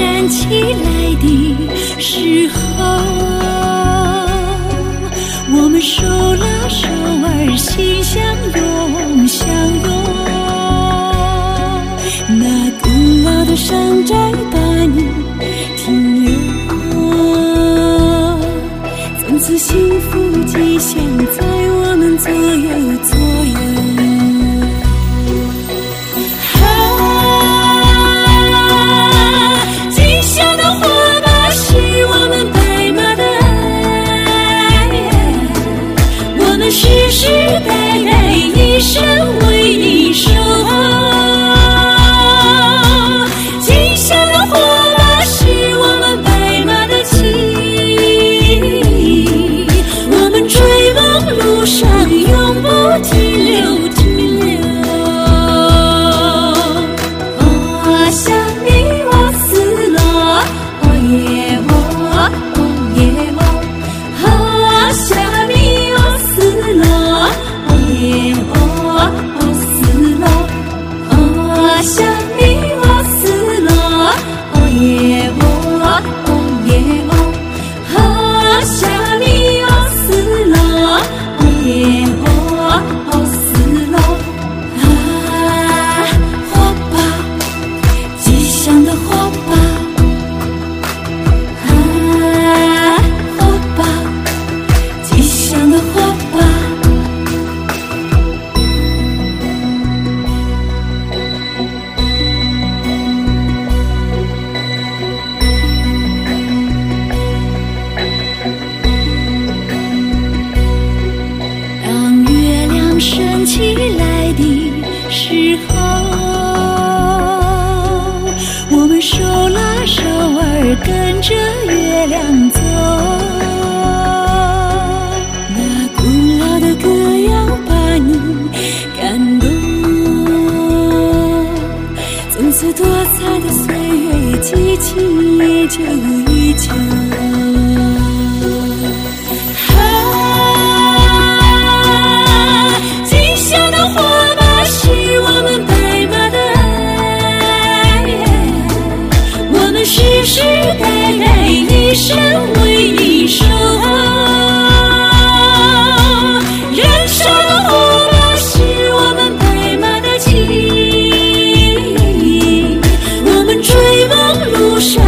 站起来的时候，我们手拉手儿心相拥相拥。那古老的山寨把你停留，从此幸福吉祥在时候，我们手拉手儿跟着月亮走。那古老的歌谣把你感动，从此多彩的岁月激情依旧依旧。一生为一守，燃烧的火把是我们白马的情，我们追梦路上。